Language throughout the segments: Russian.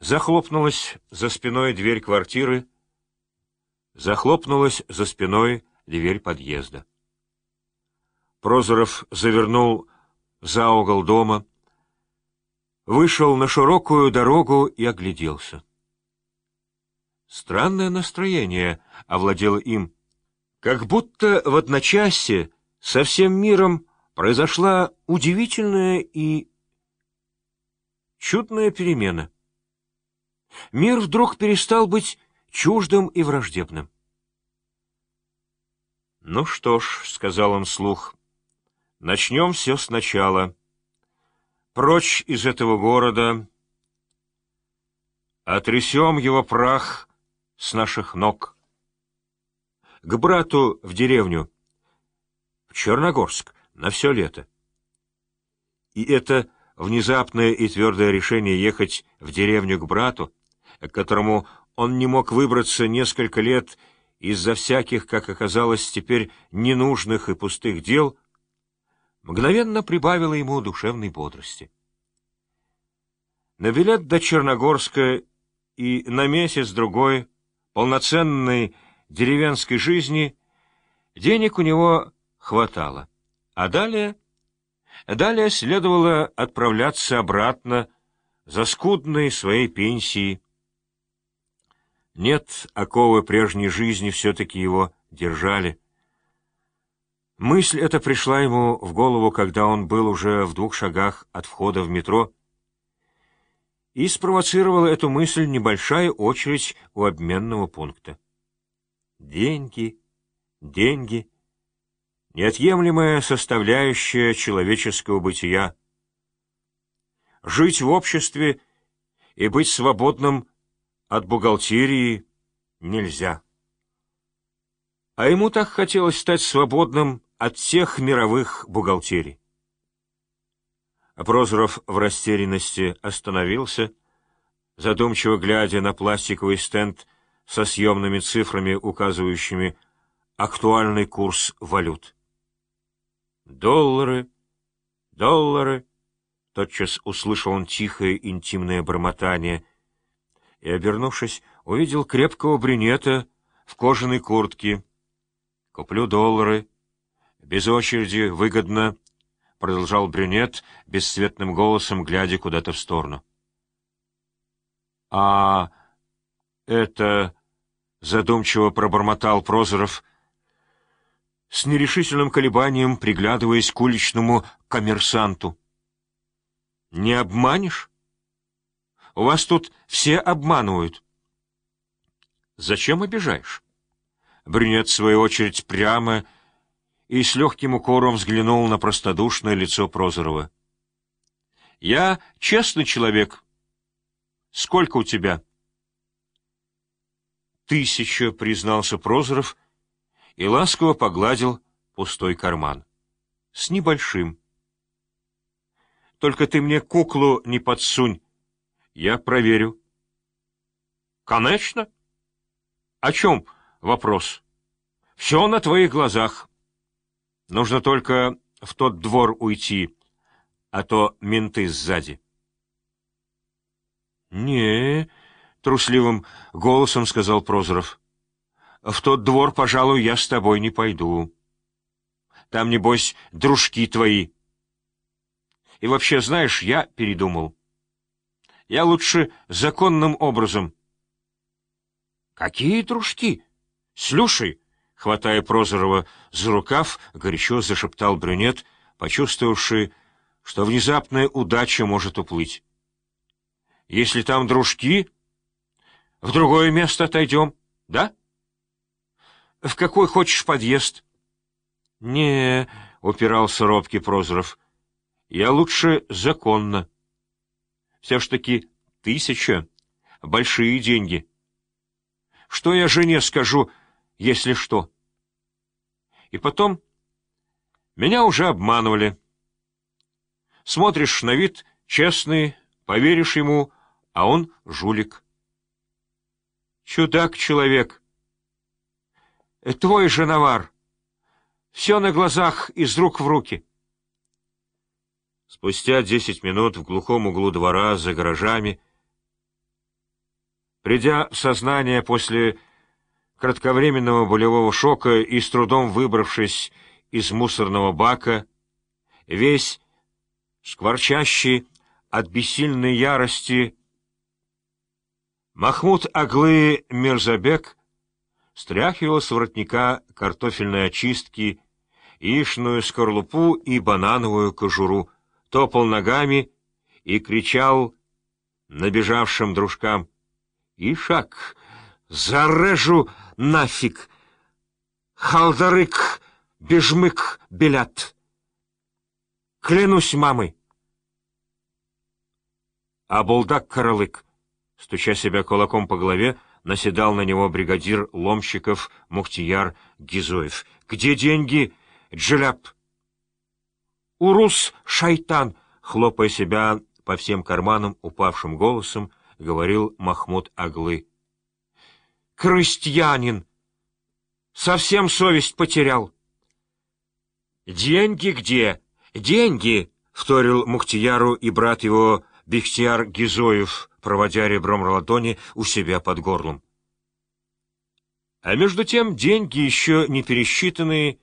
Захлопнулась за спиной дверь квартиры, захлопнулась за спиной дверь подъезда. Прозоров завернул за угол дома, вышел на широкую дорогу и огляделся. Странное настроение овладело им, как будто в одночасье со всем миром произошла удивительная и чудная перемена. Мир вдруг перестал быть чуждым и враждебным. «Ну что ж», — сказал он вслух, — «начнем все сначала. Прочь из этого города, отрясем его прах с наших ног. К брату в деревню, в Черногорск, на все лето. И это внезапное и твердое решение ехать в деревню к брату, к которому он не мог выбраться несколько лет из-за всяких, как оказалось, теперь ненужных и пустых дел, мгновенно прибавило ему душевной бодрости. На билет до Черногорска и на месяц-другой полноценной деревенской жизни денег у него хватало, а далее... Далее следовало отправляться обратно за скудной своей пенсией. Нет, оковы прежней жизни все-таки его держали. Мысль эта пришла ему в голову, когда он был уже в двух шагах от входа в метро, и спровоцировала эту мысль небольшая очередь у обменного пункта. Деньги, деньги, неотъемлемая составляющая человеческого бытия. Жить в обществе и быть свободным от бухгалтерии нельзя. А ему так хотелось стать свободным от всех мировых бухгалтерий. Прозоров в растерянности остановился, задумчиво глядя на пластиковый стенд со съемными цифрами, указывающими актуальный курс валют. «Доллары, доллары!» Тотчас услышал он тихое интимное бормотание — и, обернувшись, увидел крепкого брюнета в кожаной куртке. «Куплю доллары. Без очереди, выгодно», — продолжал брюнет бесцветным голосом, глядя куда-то в сторону. «А это...» — задумчиво пробормотал Прозоров, с нерешительным колебанием приглядываясь к уличному коммерсанту. «Не обманешь?» У вас тут все обманывают. Зачем обижаешь? Брюнет, в свою очередь, прямо и с легким укором взглянул на простодушное лицо Прозорова. Я честный человек. Сколько у тебя? Тысяча, признался Прозоров и ласково погладил пустой карман. С небольшим. Только ты мне куклу не подсунь, я проверю. Конечно. О чем вопрос? Все на твоих глазах. Нужно только в тот двор уйти, а то менты сзади. Не, трусливым голосом сказал Прозоров. В тот двор, пожалуй, я с тобой не пойду. Там, небось, дружки твои. И вообще, знаешь, я передумал. Я лучше законным образом. — Какие дружки? Слушай, хватая Прозорова за рукав, горячо зашептал брюнет, почувствовавший, что внезапная удача может уплыть. — Если там дружки, в другое место отойдем, да? — В какой хочешь подъезд? — Не, — упирался робкий Прозоров, — я лучше законно. — все ж таки тысяча — большие деньги. Что я жене скажу, если что? И потом, меня уже обманывали. Смотришь на вид честный, поверишь ему, а он жулик. Чудак-человек. Твой же навар. Все на глазах из рук в руки. Спустя десять минут в глухом углу двора за гаражами Придя в сознание после кратковременного болевого шока и с трудом выбравшись из мусорного бака, весь скворчащий от бессильной ярости, Махмуд Аглы Мирзабек стряхивал с воротника картофельной очистки, яичную скорлупу и банановую кожуру, топал ногами и кричал набежавшим дружкам «Ишак, зарежу нафиг! Халдарык, бежмык, белят! Клянусь мамой!» А Булдак-Каралык, стуча себя кулаком по голове, наседал на него бригадир ломщиков Мухтияр Гизоев. «Где деньги, Джиляп?» «Урус, шайтан!» — хлопая себя по всем карманам упавшим голосом, говорил Махмуд Аглы. «Крестьянин! Совсем совесть потерял!» «Деньги где? Деньги!» — вторил Мухтияру и брат его Бехтияр Гизоев, проводя ребром ладони у себя под горлом. А между тем деньги, еще не пересчитанные,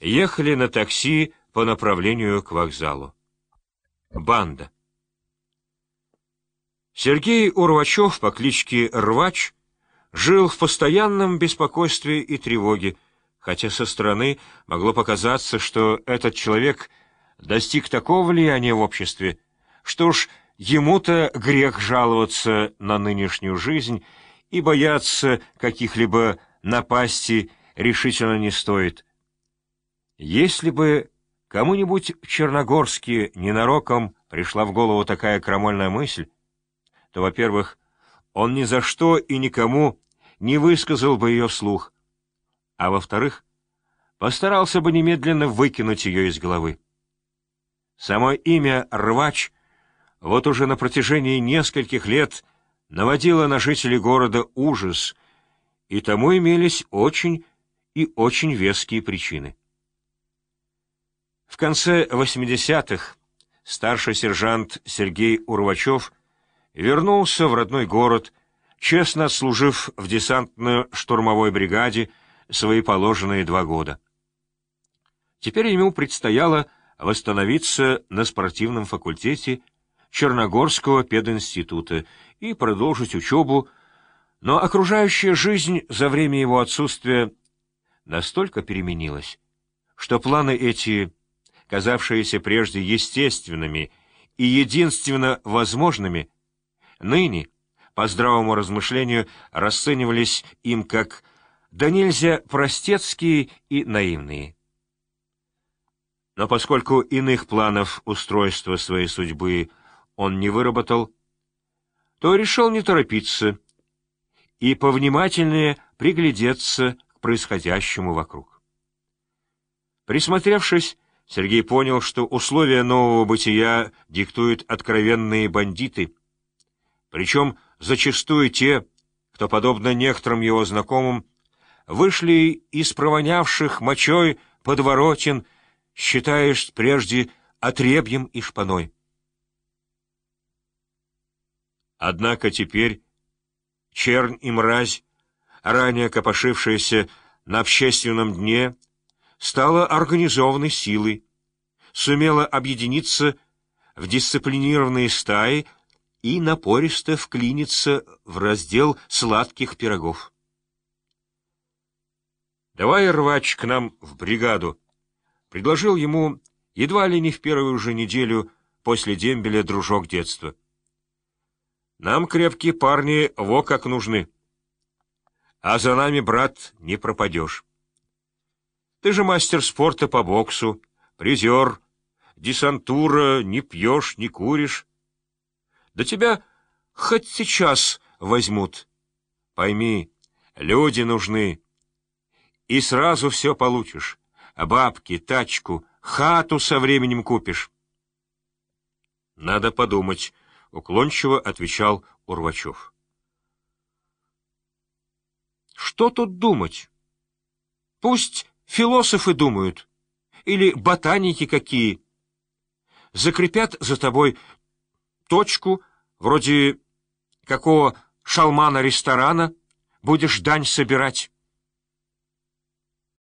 ехали на такси по направлению к вокзалу. Банда. Сергей Урвачев по кличке Рвач жил в постоянном беспокойстве и тревоге, хотя со стороны могло показаться, что этот человек достиг такого влияния в обществе, что уж Ему-то грех жаловаться на нынешнюю жизнь и бояться каких-либо напастей решительно не стоит. Если бы кому-нибудь в Черногорске ненароком пришла в голову такая крамольная мысль, то, во-первых, он ни за что и никому не высказал бы ее вслух, а во-вторых, постарался бы немедленно выкинуть ее из головы. Само имя «рвач» вот уже на протяжении нескольких лет наводила на жителей города ужас, и тому имелись очень и очень веские причины. В конце 80-х старший сержант Сергей Урвачев вернулся в родной город, честно отслужив в десантно-штурмовой бригаде свои положенные два года. Теперь ему предстояло восстановиться на спортивном факультете Черногорского пединститута и продолжить учебу, но окружающая жизнь за время его отсутствия настолько переменилась, что планы эти, казавшиеся прежде естественными и единственно возможными, ныне, по здравому размышлению, расценивались им как да нельзя простецкие и наивные. Но поскольку иных планов устройства своей судьбы – он не выработал, то решил не торопиться и повнимательнее приглядеться к происходящему вокруг. Присмотревшись, Сергей понял, что условия нового бытия диктуют откровенные бандиты, причем зачастую те, кто, подобно некоторым его знакомым, вышли из провонявших мочой подворотен, считаешь прежде отребьем и шпаной. Однако теперь чернь и мразь, ранее копошившаяся на общественном дне, стала организованной силой, сумела объединиться в дисциплинированные стаи и напористо вклиниться в раздел сладких пирогов. «Давай, рвач, к нам в бригаду», — предложил ему едва ли не в первую же неделю после дембеля дружок детства. Нам крепкие парни во как нужны. А за нами, брат, не пропадешь. Ты же мастер спорта по боксу, призер, десантура, не пьешь, не куришь. Да тебя хоть сейчас возьмут. Пойми, люди нужны. И сразу все получишь. Бабки, тачку, хату со временем купишь. Надо подумать, уклончиво отвечал Урвачев. Что тут думать? Пусть философы думают, или ботаники какие. Закрепят за тобой точку, вроде какого шалмана ресторана будешь дань собирать.